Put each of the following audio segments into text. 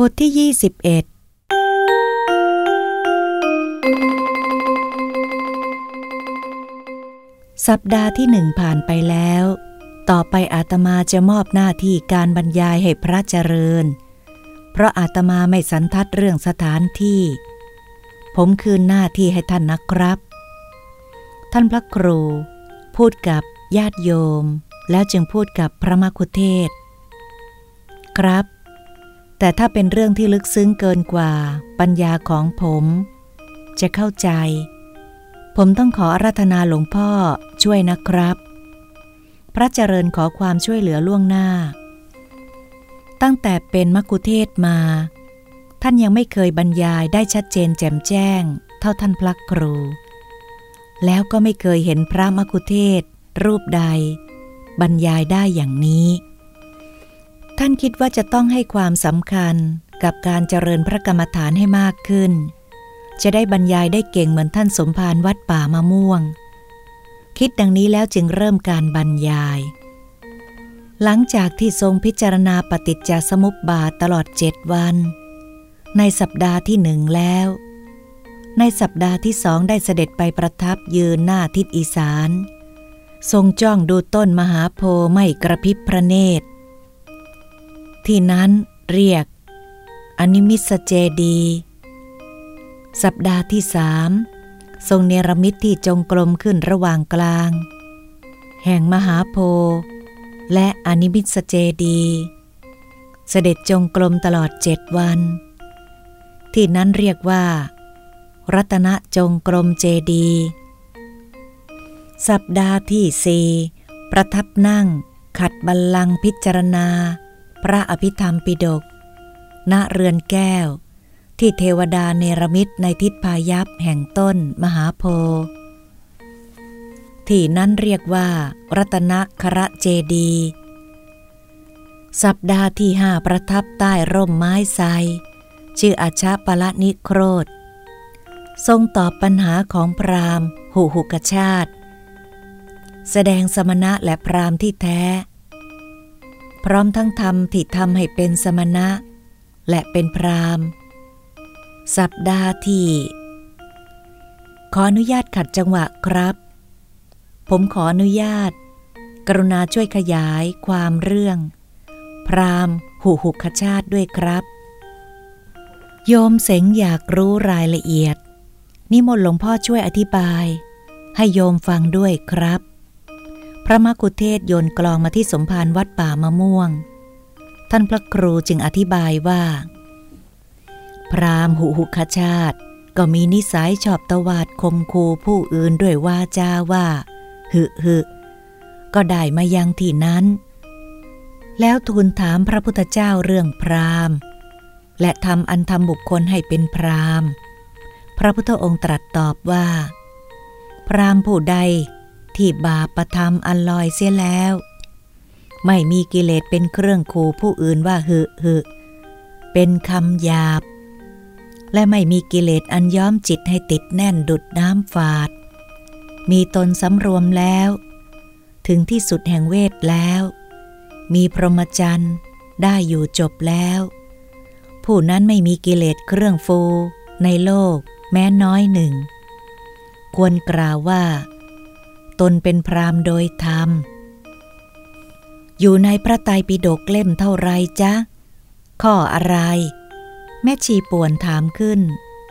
บทที่ 21 สัปดาห์ที่หนึ่งผ่านไปแล้ว ต่อไปอาตมาจะมอบหน้าที่การบรรยายให้พระเจริญ เพราะอาตมาไม่สันทัดเรื่องสถานที่ ผมคืนหน้าที่ให้ท่านนะครับ ท่านพระครู พูดกับญาติโยม แล้วจึงพูดกับพระมคุเทศ ครับ แต่ถ้าเป็นเรื่องที่ลึกซึ้งเกินกว่า ปัญญาของผม จะเข้าใจ ผมต้องขออาราธนาหลวงพ่อช่วยนะครับ พระเจริญขอความช่วยเหลือล่วงหน้า ตั้งแต่เป็นมักคุเทศมา ท่านยังไม่เคยบรรยายได้ชัดเจนแจ่มแจ้ง เท่าท่านพระครู แล้วก็ไม่เคยเห็นพระมักคุเทศรูปใด บรรยายได้อย่างนี้ ท่านคิดว่าจะต้องให้ความสำคัญกับการเจริญพระกรรมฐานให้มากขึ้น จะได้บรรยายได้เก่งเหมือนท่านสมภารวัดป่ามะม่วง คิดดังนี้แล้วจึงเริ่มการบรรยาย หลังจากที่ทรงพิจารณาปฏิจจสมุปบาทตลอดเจ็ดวัน ในสัปดาห์ที่หนึ่งแล้ว ในสัปดาห์ที่สองได้เสด็จไปประทับยืนหน้าทิศอีสาน ทรงจ้องดูต้นมหาโพธิ์ไม่กระพริบพระเนตร ที่นั้นเรียก อนิมิสเจดีย์ สัปดาห์ที่สามทรงเนรมิตที่จงกรมขึ้นระหว่างกลาง แห่งมหาโพธิ์และอนิมิสเจดีย์ เสด็จจงกรมตลอดเจ็ดวัน ที่นั้นเรียกว่า รัตนจงกรมเจดี สัปดาห์ที่สี่ประทับนั่งขัดบัลลังก์พิจารณา พระอภิธรรมปิฎกณเรือนแก้ว ที่เทวดาเนรมิตในทิศพายัพแห่งต้นมหาโพธิ์ที่นั้นเรียกว่า รัตนคระเจดี สัปดาห์ที่ห้าประทับใต้ร่มไม้ไทรชื่ออาชาปละนิโครธ ทรงตอบปัญหาของพราหมณ์ หุหุกชาติ แสดงสมณะและพราหมณ์ที่แท้ พร้อมทั้งธรรมที่ทำให้เป็นสมณะ และเป็นพราหมณ์สัปดาห์ที่ ขออนุญาตขัดจังหวะครับ ผมขออนุญาต กรุณาช่วยขยายความเรื่อง พราหมณ์หุหุกชาติด้วยครับ โยมเสงอยากรู้รายละเอียด นิมนต์หลวงพ่อช่วยอธิบาย ให้โยมฟังด้วยครับ ระมกุเทศโยนกลองมาที่สมภารวัดป่ามะม่วง ท่านพระครูจึงอธิบายว่า พรามหุหุคชาติ ก็มีนิสัยชอบตวาดคมคูผู้อื่นด้วยว่าจาว่า หึหึก็ได้มายังที่นั้น แล้วทูลถามพระพุทธเจ้าเรื่องพรามและทำอันทำบุคคลให้เป็นพรามพระพุทธองค์ตรัสตอบว่า พรามผู้ใด ที่บาปประทำอันลอยเสียแล้ว ไม่มีกิเลสเป็นเครื่องขู่ผู้อื่นว่าหึหึเป็นคำหยาบ และไม่มีกิเลสอันย้อมจิตให้ติดแน่นดุดน้ำฝาด มีตนสำรวมแล้ว ถึงที่สุดแห่งเวทแล้ว มีพรหมจรรย์ได้อยู่จบแล้ว ผู้นั้นไม่มีกิเลสเครื่องฟูในโลกแม้น้อยหนึ่ง ควรกล่าวว่า ตนเป็นพรามโดยธรรม อยู่ในพระไตรปิฎกเล่มเท่าไรจ๊ะ ข้ออะไร แม่ชีป่วนถามขึ้น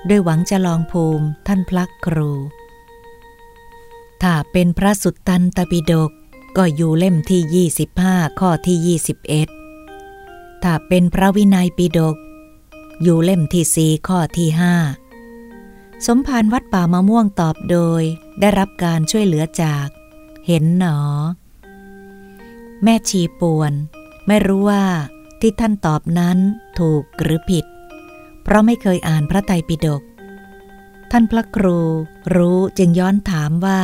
ด้วยหวังจะลองภูมิท่านพระครู ถ้าเป็นพระสุตตันตปิฎกก็อยู่เล่มที่ 25 ข้อที่ 21 ถ้าเป็นพระวินัยปิฎกอยู่เล่มที่สี่ข้อที่ห้า สมภารวัดป่ามะม่วงตอบโดยได้รับการช่วยเหลือจาก เห็นหนอ แม่ชีป่วน ไม่รู้ว่าที่ท่านตอบนั้นถูกหรือผิด เพราะไม่เคยอ่านพระไตรปิฎกท่านพระครูรู้จึงย้อนถามว่า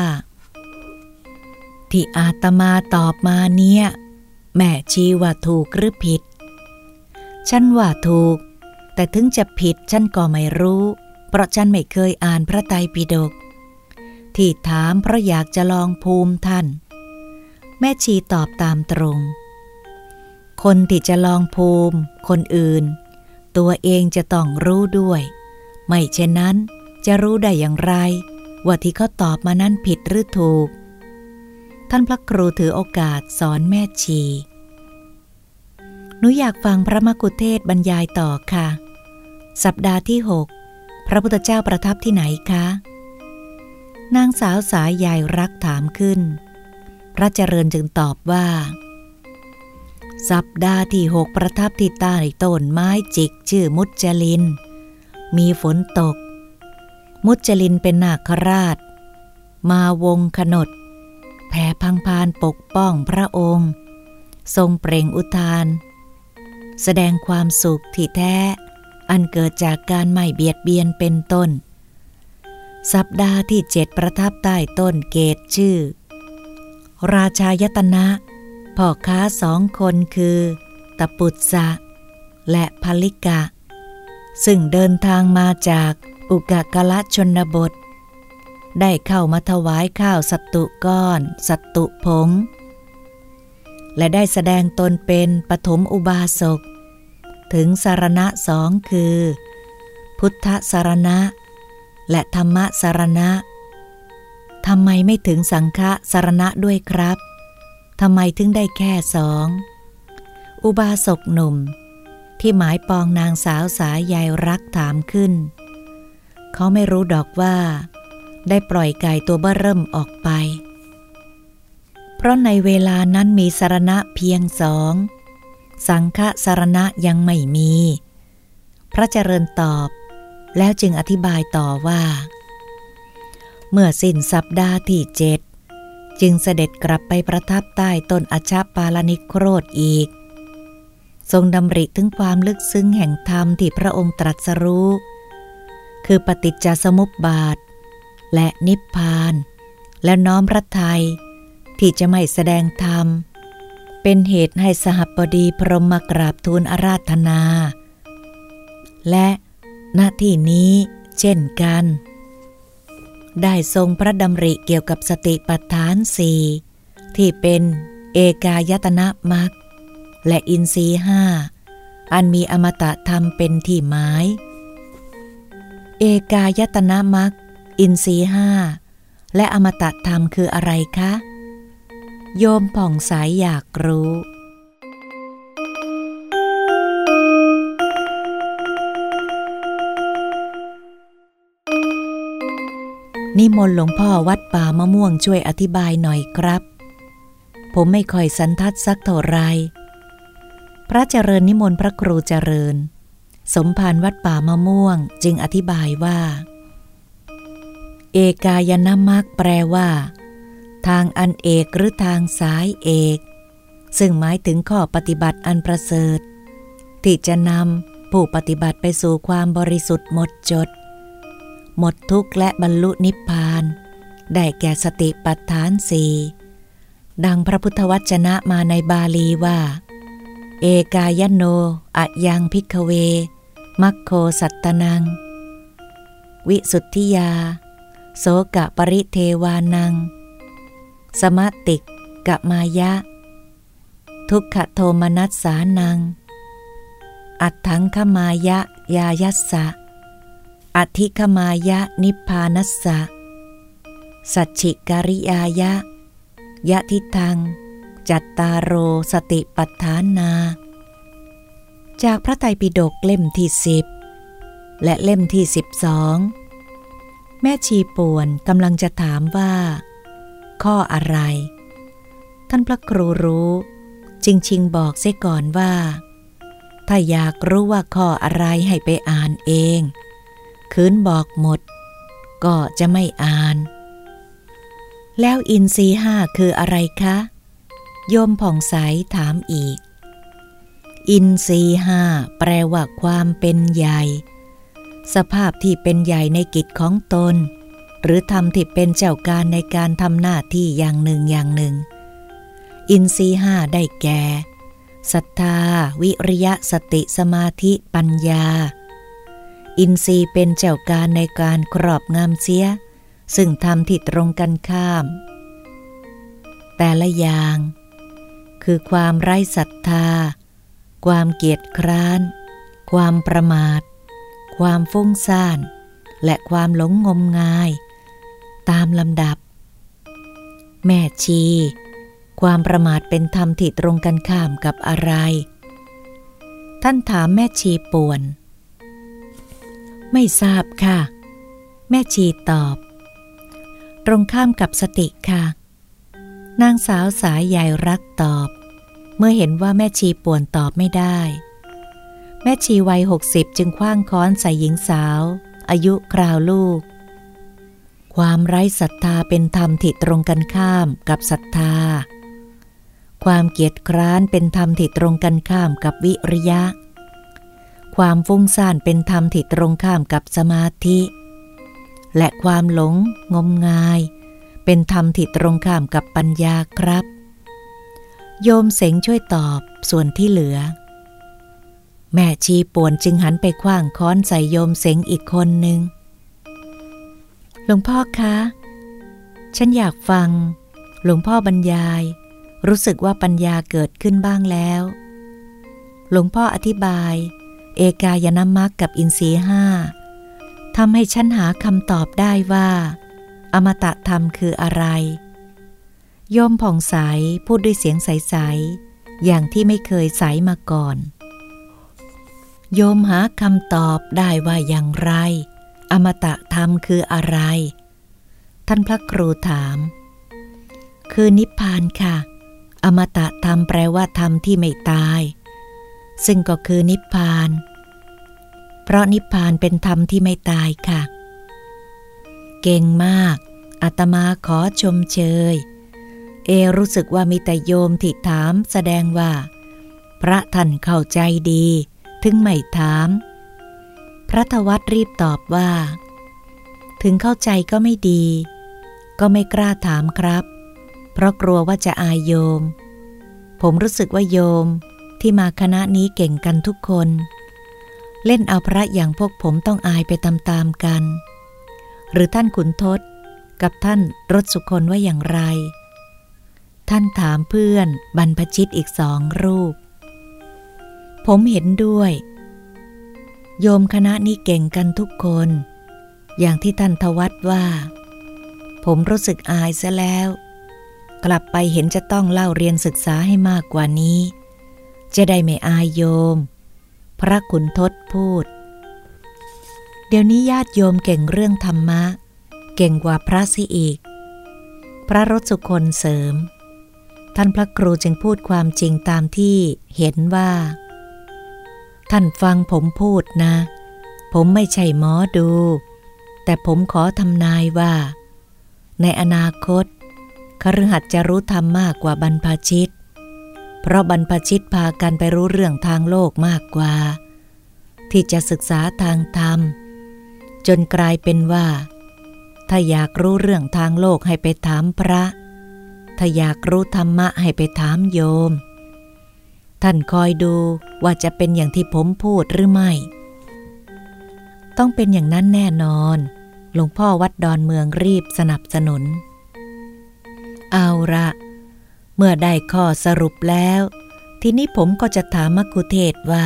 ที่อาตมาตอบมาเนี่ย แม่ชีว่าถูกหรือผิด ฉันว่าถูก แต่ถึงจะผิดฉันก็ไม่รู้ เพราะฉันไม่เคยอ่านพระไตรปิฎกที่ถามเพราะอยากจะลองภูมิท่าน แม่ชีตอบตามตรง คนที่จะลองภูมิ คนอื่น ตัวเองจะต้องรู้ด้วย ไม่เช่นนั้นจะรู้ได้อย่างไร ว่าที่เขาตอบมานั้นผิดหรือถูก ท่านพระครูถือโอกาสสอนแม่ชีหนูอยากฟังพระมกุเทศบรรยายต่อค่ะ สัปดาห์ที่หก พระพุทธเจ้าประทับที่ไหนคะ นางสาวสายใหญ่รักถามขึ้น พระเจริญจึงตอบว่า สัปดาห์ที่หกประทับที่ใต้ต้นไม้จิกชื่อมุจลิน มีฝนตก มุจลินเป็นนาคราช มาวงขนด แผ่พังพานปกป้องพระองค์ ทรงเปล่งอุทาน แสดงความสุขที่แท้ อันเกิดจากการไม่เบียดเบียนเป็นต้น สัปดาห์ที่เจ็ดประทับใต้ต้นเกตชื่อ ราชายตนะพ่อค้าสองคนคือตะปุตสะและพลิกะ ซึ่งเดินทางมาจากอุกกะละชนบท ได้เข้ามาถวายข้าวสัตตุก้อน สัตตุผง และได้แสดงตนเป็นปฐมอุบาสก ถึงสารณะสองคือ พุทธสารณะ และธรรมสารณะทำไมไม่ถึงสังฆสารณะด้วยครับทำไมถึงได้แค่สอง อุบาสกหนุ่ม ที่หมายปองนางสาวสายใยรักถามขึ้น เขาไม่รู้ดอกว่า ได้ปล่อยไก่ตัวเบ้อเริ่มออกไป เพราะในเวลานั้นมีสารณะเพียงสอง สังฆสารณะยังไม่มี พระเจริญตอบ แล้วจึงอธิบายต่อว่า เมื่อสิ้นสัปดาห์ที่เจ็ดจึงเสด็จกลับไปประทับใต้ต้นอชาปาลนิโครธอีก ทรงดำริถึงความลึกซึ้งแห่งธรรมที่พระองค์ตรัสรู้ คือปฏิจจสมุปบาท และนิพพาน และน้อมพระทัยที่จะไม่แสดงธรรม เป็นเหตุให้สหบดีพรหมกราบทูลอาราธนา และหน้าที่นี้เช่นกัน ได้ทรงพระดำริเกี่ยวกับสติปัฏฐานสี่ที่เป็นเอกายตนะมักและอินทรีห้าอันมีอมตะธรรมเป็นที่หมาย เอกายตนะมักอินทรีห้าและอมตะธรรมคืออะไรคะ โยมผ่องสายอยากรู้ นิมนต์หลวงพ่อวัดป่ามะม่วงช่วยอธิบายหน่อยครับ ผมไม่ค่อยสันทัดสักเท่าไร พระเจริญนิมนต์พระครูเจริญ สมภารวัดป่ามะม่วงจึงอธิบายว่า เอกายนามักแปลว่า ทางอันเอกหรือทางสายเอก ซึ่งหมายถึงข้อปฏิบัติอันประเสริฐ ที่จะนำผู้ปฏิบัติไปสู่ความบริสุทธิ์หมดจด หมดทุกข์และบรรลุนิพพาน ได้แก่สติปัฏฐานสี่ดังพระพุทธวจนะมาในบาลีว่า เอกายโนอะยังพิกเว มัคโคสัตตนัง วิสุทธิยา โสกะปริเทวานัง สมติกกมายะ ทุกขโทมนัสสานัง อัตถังขมายะยายัสสะ อธิคมายะนิพพานัสสะ สัจฉิการิยายะ ยะทิทัง จัตตาโรสติปัฏฐานา จากพระไตรปิฎกเล่มที่สิบและเล่มที่สิบสองแม่ชีป่วนกำลังจะถามว่า ข้ออะไร ท่านพระครูรู้จริงชิงบอกเสียก่อนว่า ถ้าอยากรู้ว่าข้ออะไรให้ไปอ่านเอง คืนบอกหมด ก็จะไม่อ่าน แล้วอินทรีห้าคืออะไรคะ โยมผ่องใสถามอีก อินทรีห้าแปลว่าความเป็นใหญ่ สภาพที่เป็นใหญ่ในกิจของตน หรือทำที่เป็นเจ้าการในการทำหน้าที่อย่างหนึ่งอย่างหนึ่ง อินทรีห้าได้แก่ศรัทธา วิริยะสติสมาธิปัญญา อินทรีย์เป็นเจ้าการในการครอบงำเสีย ซึ่งทำที่ตรงกันข้าม แต่ละอย่าง คือความไร้ศรัทธา ความเกียจคร้าน ความประมาท ความฟุ้งซ่าน และความหลงงมงาย ตามลำดับ แม่ชี ความประมาทเป็นธรรมที่ตรงกันข้ามกับอะไร ท่านถามแม่ชีป่วน ไม่ทราบค่ะ แม่ชีตอบ ตรงข้ามกับสติค่ะ นางสาวสายใหญ่รักตอบ เมื่อเห็นว่าแม่ชีป่วนตอบไม่ได้ แม่ชีวัยหกสิบจึงคว้างค้อนใส่หญิงสาว อายุคราวลูก ความไร้ศรัทธาเป็นธรรมที่ตรงกันข้ามกับศรัทธา ความเกียจคร้านเป็นธรรมที่ตรงกันข้ามกับวิริยะ ความฟุ้งซ่านเป็นธรรมที่ตรงข้ามกับสมาธิ และความหลงงมงาย เป็นธรรมที่ตรงข้ามกับปัญญาครับ โยมเสงช่วยตอบส่วนที่เหลือ แม่ชีป่วนจึงหันไปคว้างค้อนใส่โยมเสงอีกคนหนึ่ง หลวงพ่อคะ ฉันอยากฟัง หลวงพ่อบรรยาย รู้สึกว่าปัญญาเกิดขึ้นบ้างแล้ว หลวงพ่ออธิบาย เอกายนามักกับอินทรีห้าทำให้ฉันหาคำตอบได้ว่า อมตะธรรมคืออะไรโยมผ่องใสพูดด้วยเสียงใส ๆ อย่างที่ไม่เคยใสมาก่อน โยมหาคำตอบได้ว่าอย่างไร อมตะธรรมคืออะไร ท่านพระครูถาม คือนิพพานค่ะ อมตะธรรมแปลว่าธรรมที่ไม่ตาย ซึ่งก็คือนิพพาน เพราะนิพพานเป็นธรรมที่ไม่ตายค่ะ เก่งมากอาตมาขอชมเชย เอรู้สึกว่ามีแต่โยมที่ถามแสดงว่า พระท่านเข้าใจดี ถึงไม่ถาม พระทวัตรีบตอบว่า ถึงเข้าใจก็ไม่ดี ก็ไม่กล้าถามครับ เพราะกลัวว่าจะอายโยม ผมรู้สึกว่าโยมที่มาคณะนี้เก่งกันทุกคน เล่นเอาพระอย่างพวกผมต้องอายไปตามๆกัน หรือท่านขุนทศกับท่านรถสุคนว่าอย่างไร ท่านถามเพื่อนบรรพชิตอีกสองรูป ผมเห็นด้วย โยมคณะนี้เก่งกันทุกคน อย่างที่ท่านทวัตว่า ผมรู้สึกอายซะแล้ว กลับไปเห็นจะต้องเล่าเรียนศึกษาให้มากกว่านี้ จะได้ไม่อายโยม พระขุนทศพูด เดี๋ยวนี้ญาติโยมเก่งเรื่องธรรมะ เก่งกว่าพระสิอีก พระรสุคนเสริม ท่านพระครูจึงพูดความจริงตามที่เห็นว่า ท่านฟังผมพูดนะ ผมไม่ใช่หมอดู แต่ผมขอทำนายว่า ในอนาคตคฤหัสถ์จะรู้ธรรมมากกว่าบรรพชิต เพราะบรรพชิตพากันไปรู้เรื่องทางโลกมากกว่า ที่จะศึกษาทางธรรม จนกลายเป็นว่า ถ้าอยากรู้เรื่องทางโลกให้ไปถามพระ ถ้าอยากรู้ธรรมะให้ไปถามโยม ท่านคอยดูว่าจะเป็นอย่างที่ผมพูดหรือไม่ ต้องเป็นอย่างนั้นแน่นอน หลวงพ่อวัดดอนเมืองรีบสนับสนุน เอาละเมื่อได้ข้อสรุปแล้ว ทีนี้ผมก็จะถามมักุเทศว่า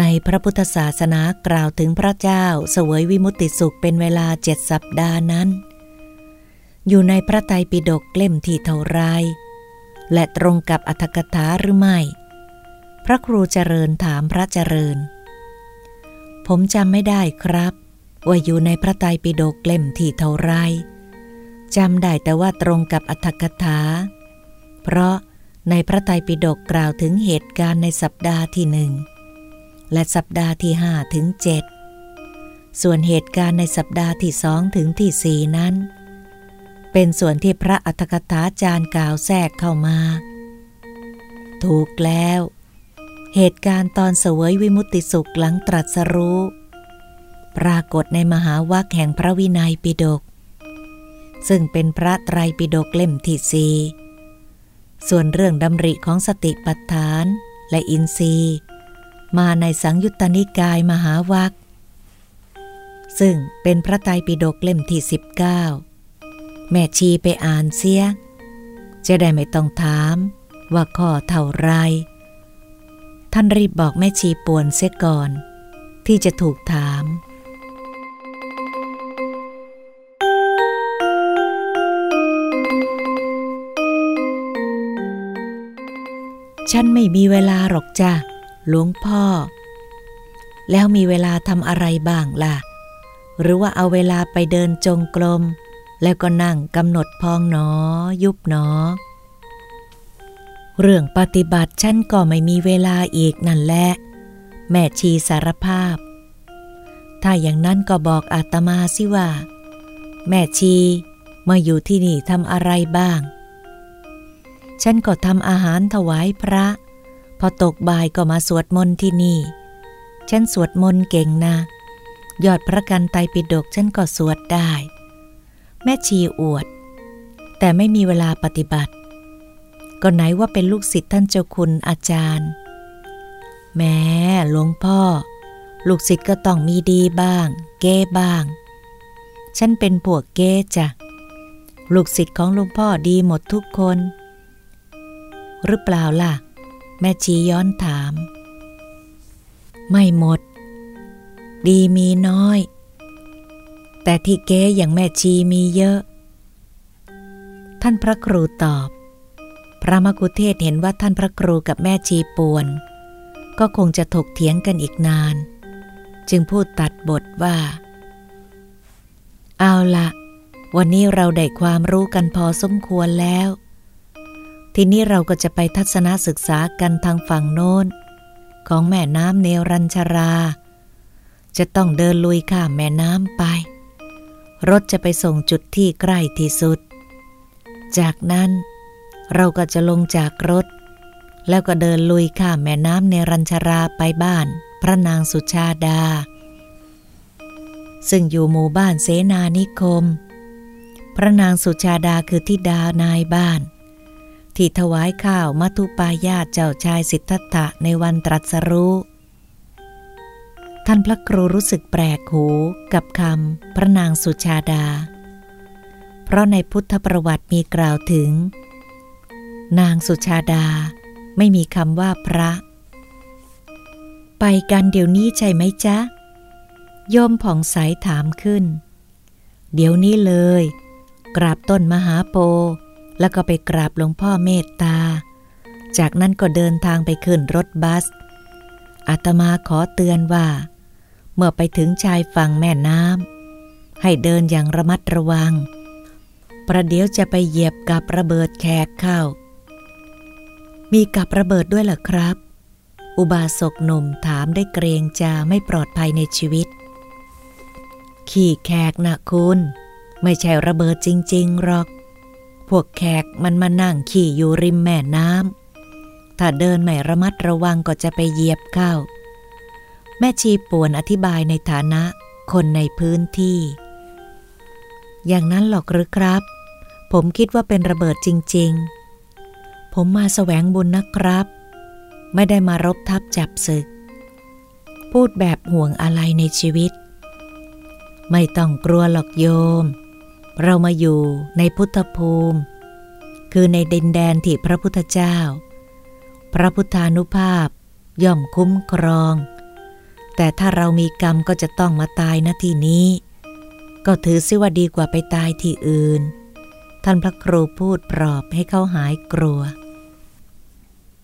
ในพระพุทธศาสนากล่าวถึงพระเจ้าเสวยวิมุตติสุขเป็นเวลาเจ็ดสัปดาห์นั้น อยู่ในพระไตรปิฎกเล่มที่เท่าไรและตรงกับอัธกถาหรือไม่ พระครูเจริญถามพระเจริญ ผมจำไม่ได้ครับ ว่าอยู่ในพระไตรปิฎกเล่มที่เท่าไรจำได้แต่ว่าตรงกับอัตถกถา เพราะในพระไตรปิฎกกล่าวถึงเหตุการณ์ในสัปดาห์ที่หนึ่งและสัปดาห์ที่ห้าถึงเจ็ดส่วนเหตุการณ์ในสัปดาห์ที่สองถึงที่สี่นั้น เป็นส่วนที่พระอัตถกถาจารย์กล่าวแทรกเข้ามา ถูกแล้ว เหตุการณ์ตอนเสวยวิมุตติสุขหลังตรัสรู้ ปรากฏในมหาวัคแห่งพระวินัยปิฎกซึ่งเป็นพระไตรปิฎกเล่มที่สีส่วนเรื่องดำริของสติปัฏฐานและอินทรีย์ มาในสังยุตตนิกายมหาวัคซึ่งเป็นพระไตรปิฎกเล่มที่สิบเก้าแม่ชีไปอ่านเสีย จะได้ไม่ต้องถามว่าข้อเท่าไร ท่านรีบบอกแม่ชีปวนเสียก่อน ที่จะถูกถาม ฉันไม่มีเวลาหรอกจ้ะหลวงพ่อ แล้วมีเวลาทำอะไรบ้างล่ะ หรือว่าเอาเวลาไปเดินจงกรมแล้วก็นั่งกำหนดพองหนอ ยุบหนอ เรื่องปฏิบัติฉันก็ไม่มีเวลาอีกนั่นแหละ แม่ชีสารภาพ ถ้าอย่างนั้นก็บอกอาตมาสิว่า แม่ชีมาอยู่ที่นี่ทำอะไรบ้าง ฉันก็ทำอาหารถวายพระ พอตกบ่ายก็มาสวดมนต์ที่นี่ ฉันสวดมนต์เก่งนะ ยอดพระกันไตปิฎกฉันก็สวดได้ แม่ชีอวด แต่ไม่มีเวลาปฏิบัติ ก็ไหนว่าเป็นลูกศิษย์ท่านเจ้าคุณอาจารย์ แม้หลวงพ่อ ลูกศิษย์ก็ต้องมีดีบ้าง เก้บ้าง ฉันเป็นพวกเก้จ้ะ ลูกศิษย์ของหลวงพ่อดีหมดทุกคน หรือเปล่าล่ะ แม่ชีย้อนถาม ไม่หมด ดีมีน้อย แต่ที่เก๊อย่างแม่ชีมีเยอะ ท่านพระครูตอบ พระมกุเทศเห็นว่าท่านพระครูกับแม่ชีป่วน ก็คงจะถกเถียงกันอีกนาน จึงพูดตัดบทว่า เอาละวันนี้เราได้ความรู้กันพอสมควรแล้ว ทีนี้เราก็จะไปทัศนศึกษากันทางฝั่งโน้น ของแม่น้ำเนรัญชรา จะต้องเดินลุยข้ามแม่น้ำไป รถจะไปส่งจุดที่ใกล้ที่สุด จากนั้น เราก็จะลงจากรถ แล้วก็เดินลุยข้ามแม่น้ำในรัญชราไปบ้าน พระนางสุชาดา ซึ่งอยู่หมู่บ้านเสนานิคม พระนางสุชาดาคือทิดานายบ้าน ที่ถวายข้าวมัทุปายาเจ้าชายสิทธัตถะในวันตรัสรู้ท่านพระครูรู้สึกแปลกหูกับคำพระนางสุชาดา เพราะในพุทธประวัติมีกล่าวถึง นางสุชาดาไม่มีคำว่าพระ ไปกันเดี๋ยวนี้ใช่ไหมจ๊ะโยมผ่องใสถามขึ้น เดี๋ยวนี้เลย กราบต้นมหาโปแล้วก็ไปกราบหลวงพ่อเมตตา จากนั้นก็เดินทางไปขึ้นรถบัส อาตมาขอเตือนว่า เมื่อไปถึงชายฝั่งแม่น้ำให้เดินอย่างระมัดระวัง ประเดี๋ยวจะไปเหยียบกับระเบิดแขกเข้า มีกับระเบิดด้วยเหรอครับ อุบาสกหนุ่มถามได้เกรงจะไม่ปลอดภัยในชีวิต ขี่แขกนะคุณ ไม่ใช่ระเบิดจริง ๆหรอก พวกแขกมันมานั่งขี่อยู่ริมแม่น้ำถ้าเดินไม่ระมัดระวังก็จะไปเหยียบเข้า แม่ชีป่วนอธิบายในฐานะคนในพื้นที่ อย่างนั้นหรอกหรือครับ ผมคิดว่าเป็นระเบิดจริง ๆ ผมมาแสวงบุญนะครับ ไม่ได้มารบทับจับศึก พูดแบบห่วงอะไรในชีวิต ไม่ต้องกลัวหรอกโยม เรามาอยู่ในพุทธภูมิ คือในดินแดนที่พระพุทธเจ้า พระพุทธานุภาพย่อมคุ้มครอง แต่ถ้าเรามีกรรมก็จะต้องมาตายณที่นี้ ก็ถือซิว่าดีกว่าไปตายที่อื่นท่านพระครูพูดปลอบให้เขาหายกลัว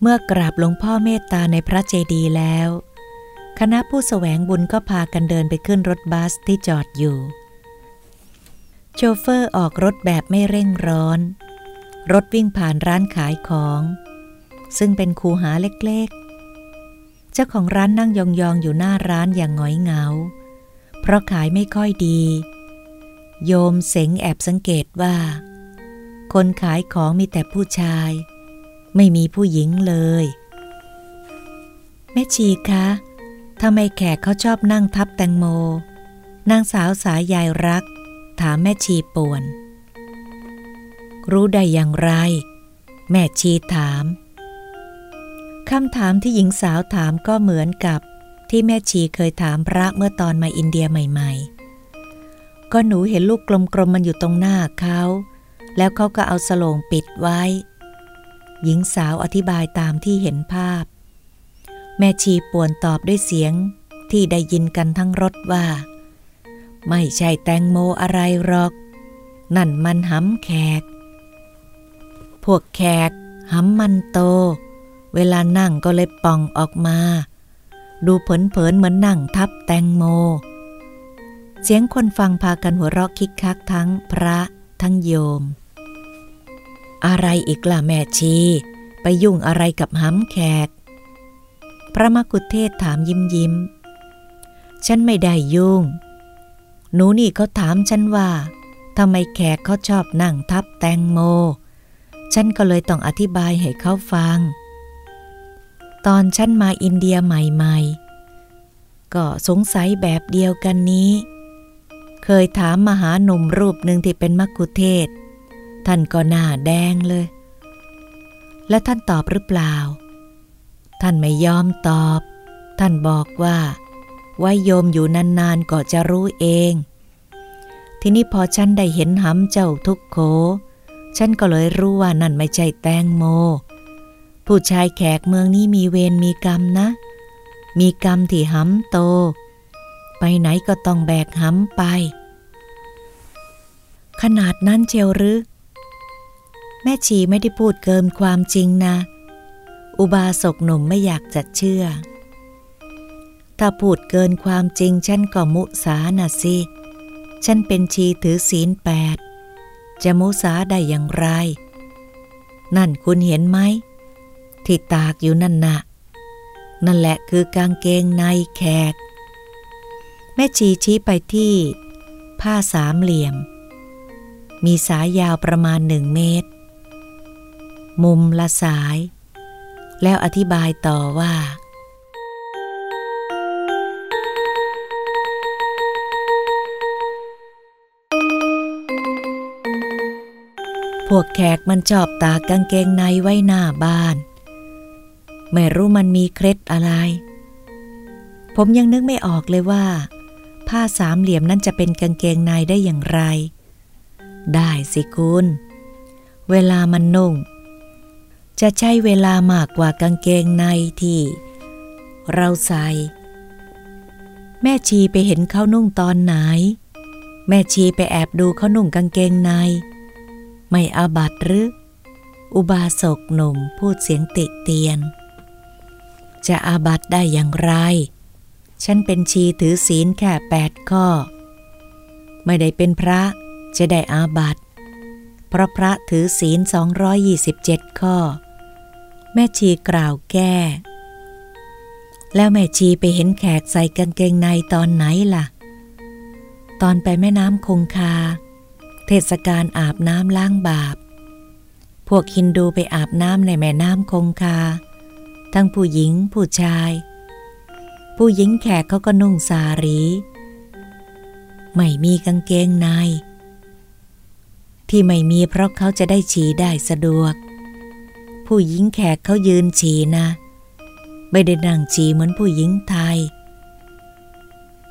เมื่อกราบหลวงพ่อเมตตาในพระเจดีย์แล้ว คณะผู้สแสวงบุญก็พากันเดินไปขึ้นรถบัสที่จอดอยู่ โชเฟอร์ออกรถแบบไม่เร่งร้อน รถวิ่งผ่านร้านขายของ ซึ่งเป็นคูหาเล็กๆ เจ้าของร้านนั่งยองๆอยู่หน้าร้านอย่างหงอยเหงา เพราะขายไม่ค่อยดี โยมเสงแอบสังเกตว่า คนขายของมีแต่ผู้ชาย ไม่มีผู้หญิงเลย แม่ชีคะทำไมแขกเขาชอบนั่งทับแตงโม นางสาวสายยายรัก ถามแม่ชีป่วน รู้ได้อย่างไร แม่ชีถามคำถามที่หญิงสาวถามก็เหมือนกับที่แม่ชีเคยถามพระเมื่อตอนมาอินเดียใหม่ๆ ก็หนูเห็นลูกกลมๆมันอยู่ตรงหน้าเขา แล้วเขาก็เอาสโลงปิดไว้ หญิงสาวอธิบายตามที่เห็นภาพ แม่ชีป่วนตอบด้วยเสียงที่ได้ยินกันทั้งรถว่า ไม่ใช่แตงโมอะไรหรอก นั่นมันหำแขก พวกแขกหำมันโต เวลานั่งก็เลยป่องออกมา ดูเผินๆเหมือนนั่งทับแตงโม เสียงคนฟังพากันหัวเราะคิกคักทั้งพระทั้งโยม อะไรอีกล่ะแม่ชี ไปยุ่งอะไรกับหำแขก พระมกุเทศถามยิ้มยิ้ม ฉันไม่ได้ยุ่ง หนูนี่เขาถามฉันว่าทำไมแขกเขาชอบนั่งทับแตงโม ฉันก็เลยต้องอธิบายให้เขาฟัง ตอนฉันมาอินเดียใหม่ๆ ก็สงสัยแบบเดียวกันนี้ เคยถามมหาหนุ่มรูปหนึ่งที่เป็นมักคุเทศ ท่านก็หน้าแดงเลย และท่านตอบหรือเปล่า ท่านไม่ยอมตอบ ท่านบอกว่า ไว้โยมอยู่นานๆก็จะรู้เอง ทีนี้พอฉันได้เห็นหำเจ้าทุกโข ฉันก็เลยรู้ว่านั่นไม่ใช่แตงโม ผู้ชายแขกเมืองนี้มีเวรมีกรรมนะ มีกรรมที่หำโต ไปไหนก็ต้องแบกหำไปขนาดนั้นเชียวหรือ แม่ชีไม่ได้พูดเกินความจริงนะ อุบาสกหนุ่มไม่อยากจะเชื่อ ถ้าพูดเกินความจริงฉันก็มุสาน่ะสิ ฉันเป็นชีถือศีลแปด จะมุสาได้อย่างไร นั่นคุณเห็นไหม ที่ตากอยู่นั่นนะนั่นแหละคือกางเกงในแขก แม่ชีชี้ไปที่ ผ้าสามเหลี่ยมมีสายยาวประมาณหนึ่งเมตร มุมละสาย แล้วอธิบายต่อว่า พวกแขกมันชอบตากกางเกงในไว้หน้าบ้าน ไม่รู้มันมีเคล็ดอะไร ผมยังนึกไม่ออกเลยว่า ผ้าสามเหลี่ยมนั้นจะเป็นกางเกงในได้อย่างไร ได้สิคุณเวลามันนุ่ง จะใช้เวลามากกว่ากางเกงในที่ เราใส่ แม่ชีไปเห็นเขานุ่งตอนไหน แม่ชีไปแอบดูเขานุ่งกางเกงใน ไม่อาบัตหรือ อุบาสกหนุ่มพูดเสียงติเตียน จะอาบัตได้อย่างไร ฉันเป็นชีถือศีลแค่แปดข้อ ไม่ได้เป็นพระจะได้อาบัตเพราะพระถือศีล 227 ข้อ แม่ชีกล่าวแก้ แล้วแม่ชีไปเห็นแขกใส่กางเกงในตอนไหนล่ะ ตอนไปแม่น้ำคงคา เทศกาลอาบน้ำล้างบาป พวกฮินดูไปอาบน้ำในแม่น้ำคงคา ทั้งผู้หญิงผู้ชาย ผู้หญิงแขกเขาก็นุ่งสารี ไม่มีกางเกงใน ที่ไม่มีเพราะเขาจะได้ฉี่ได้สะดวก ผู้หญิงแขกเขายืนฉี่นะ ไม่ได้นั่งฉี่เหมือนผู้หญิงไทย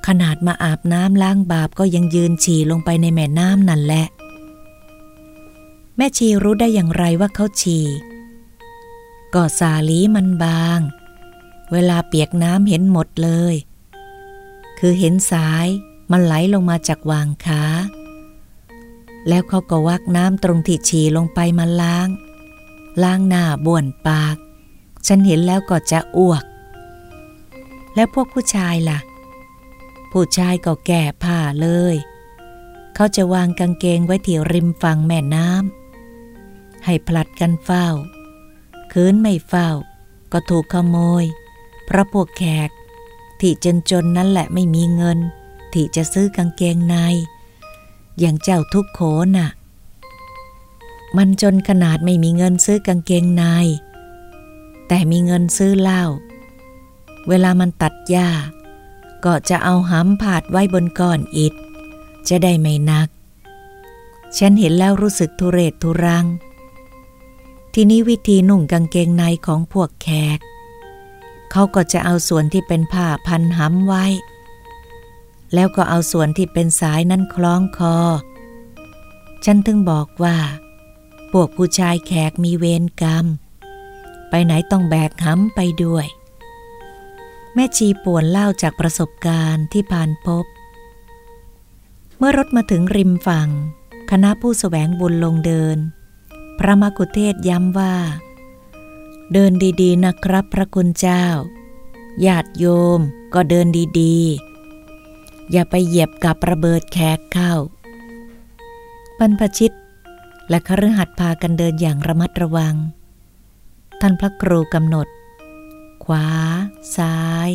ขนาดมาอาบน้ำล้างบาปก็ยังยืนฉี่ลงไปในแม่น้ำนั่นแหละ แม่ชีรู้ได้อย่างไรว่าเขาฉี่ก็สาลีมันบาง เวลาเปียกน้ำเห็นหมดเลย คือเห็นสายมันไหลลงมาจากวางขาแล้วเขาก็วักน้ำตรงที่ฉี่ลงไปมาล้าง ล้างหน้าบ้วนปาก ฉันเห็นแล้วก็จะอ้วก แล้วพวกผู้ชายล่ะ ผู้ชายก็แก่ผ้าเลย เขาจะวางกางเกงไว้ที่ริมฝั่งแม่น้ำให้ผลัดกันเฝ้า คืนไม่เฝ้า ก็ถูกขโมย เพราะพวกแขก ที่จนจนนั่นแหละไม่มีเงิน ที่จะซื้อกางเกงใน อย่างเจ้าทุกโขน่ะ มันจนขนาดไม่มีเงินซื้อกางเกงในแต่มีเงินซื้อเหล้า เวลามันตัดหญ้า ก็จะเอาหำผาดไว้บนก้อนอิฐ จะได้ไม่นัก ฉันเห็นแล้วรู้สึกทุเรศทุรัง ทีนี้วิธีนุ่งกางเกงในของพวกแขก เขาก็จะเอาส่วนที่เป็นผ้าพันหำไว้ แล้วก็เอาส่วนที่เป็นสายนั้นคล้องคอ ฉันถึงบอกว่า พวกผู้ชายแขกมีเวรกรรม ไปไหนต้องแบกหำไปด้วย แม่ชีป่วนเล่าจากประสบการณ์ที่ผ่านพบ เมื่อรถมาถึงริมฝั่ง คณะผู้สแสวงบุญลงเดิน พระมกุเทศย้ำว่า เดินดีๆนะครับพระคุณเจ้า ญาติโยมก็เดินดีๆ อย่าไปเหยียบกับระเบิดแขกเข้าบรรพชิต และคฤหัสถ์พากันเดินอย่างระมัดระวัง ท่านพระครูกำหนด ขวา ซ้าย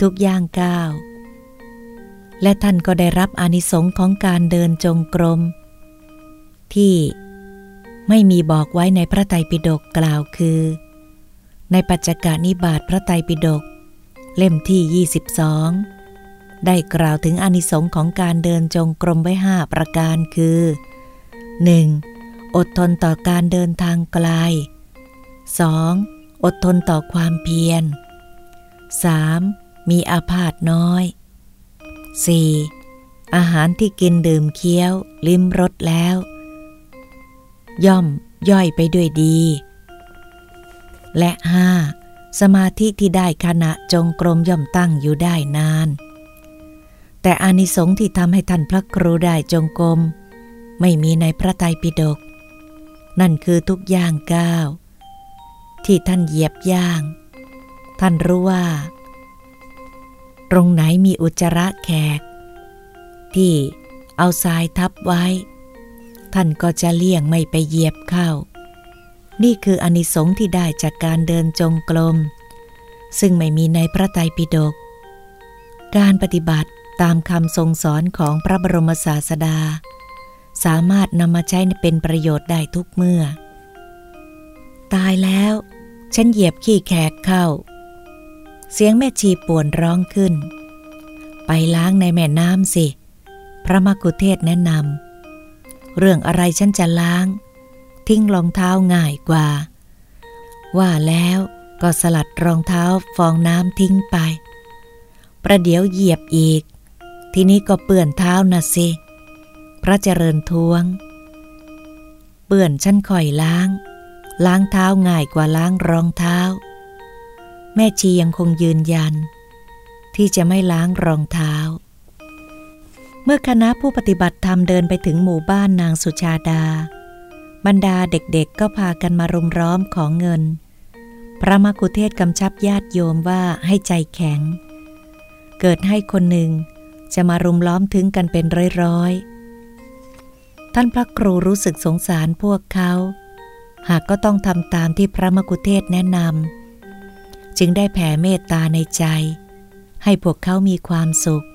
ทุกย่างก้าว และท่านก็ได้รับอานิสงค์ของการเดินจงกรม ที่ไม่มีบอกไว้ในพระไตรปิฎกกล่าวคือ ในปัจจกานิบาตพระไตรปิฎกเล่มที่ 22 ได้กล่าวถึงอนิสงค์ของการเดินจงกรมไว้ห้าประการคือ 1. อดทนต่อการเดินทางไกล 2. อดทนต่อความเพียร 3. มีอาพาธน้อย 4. อาหารที่กินดื่มเคี้ยว ลิ้มรสแล้ว ย่อมย่อยไปด้วยดี และ 5. สมาธิที่ได้ขณะจงกรมย่อมตั้งอยู่ได้นาน แต่อานิสงส์ที่ทำให้ท่านพระครูได้จงกรมไม่มีในพระไตรปิฎก นั่นคือทุกย่างก้าว ที่ท่านเหยียบย่าง ท่านรู้ว่า ตรงไหนมีอุจจาระแขก ที่เอาทรายทับไว้ ท่านก็จะเลี่ยงไม่ไปเหยียบเข้า นี่คืออนิสงส์ที่ได้จากการเดินจงกรมซึ่งไม่มีในพระไตรปิฎกการปฏิบัติตามคำทรงสอนของพระบรมศาสดา สามารถนำมาใช้เป็นประโยชน์ได้ทุกเมื่อ ตายแล้ว ฉันเหยียบขี้แขกเข้า เสียงแม่ชีป่วนร้องขึ้น ไปล้างในแม่น้ำสิ พระมกุเทศแนะนำเรื่องอะไรฉันจะล้าง ทิ้งรองเท้าง่ายกว่า ว่าแล้วก็สลัดรองเท้าฟองน้ำทิ้งไป ประเดี๋ยวเหยียบอีก ทีนี้ก็เปื่อนเท้านะสิ ระเจริญทวง เปื่อนฉันคอยล้าง ล้างเท้าง่ายกว่าล้างรองเท้า แม่ชียังคงยืนยัน ที่จะไม่ล้างรองเท้า เมื่อคณะผู้ปฏิบัติธรรมเดินไปถึงหมู่บ้านนางสุชาดา บรรดาเด็กๆก็พากันมารุมร้อมของเงิน พระมกุเทศกำชับญาติโยมว่าให้ใจแข็ง เกิดให้คนหนึ่งจะมารุมล้อมถึงกันเป็นร้อยๆ ท่านพระครูรู้สึกสงสารพวกเขา หากก็ต้องทำตามที่พระมกุเทศแนะนำจึงได้แผ่เมตตาในใจ ให้พวกเขามีความสุข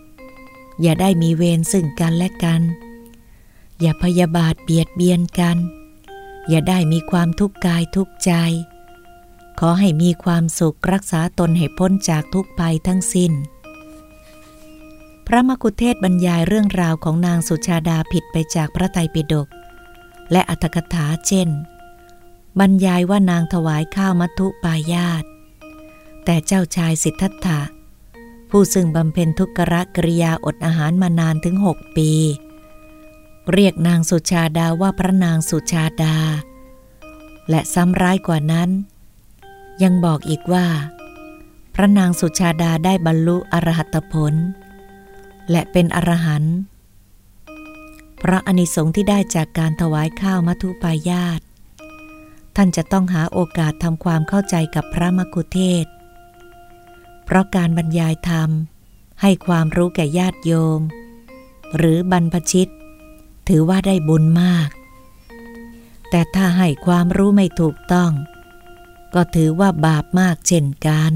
อย่าได้มีเวรซึ่งกันและกัน อย่าพยาบาทเบียดเบียนกัน อย่าได้มีความทุกข์กายทุกข์ใจ ขอให้มีความสุขรักษาตนให้พ้นจากทุกภัยทั้งสิ้น พระมกุเทศบรรยายเรื่องราวของนางสุชาดาผิดไปจากพระไตรปิฎกและอัตถกถาเช่น บรรยายว่านางถวายข้าวมัทุปายาต แต่เจ้าชายสิทธัตถะ ผู้ซึ่งบำเพ็ญทุกขกริยาอดอาหารมานานถึงหกปี เรียกนางสุชาดาว่าพระนางสุชาดา และซ้ำร้ายกว่านั้น ยังบอกอีกว่า พระนางสุชาดาได้บรรลุอรหัตผล และเป็นอรหันต์เพราะอนิสงส์ที่ได้จากการถวายข้าวมัทุปายาตท่านจะต้องหาโอกาสทำความเข้าใจกับพระมกุเทศ เพราะการบรรยายธรรม ให้ความรู้แก่ญาติโยม หรือบรรพชิต ถือว่าได้บุญมาก แต่ถ้าให้ความรู้ไม่ถูกต้อง ก็ถือว่าบาปมากเช่นกัน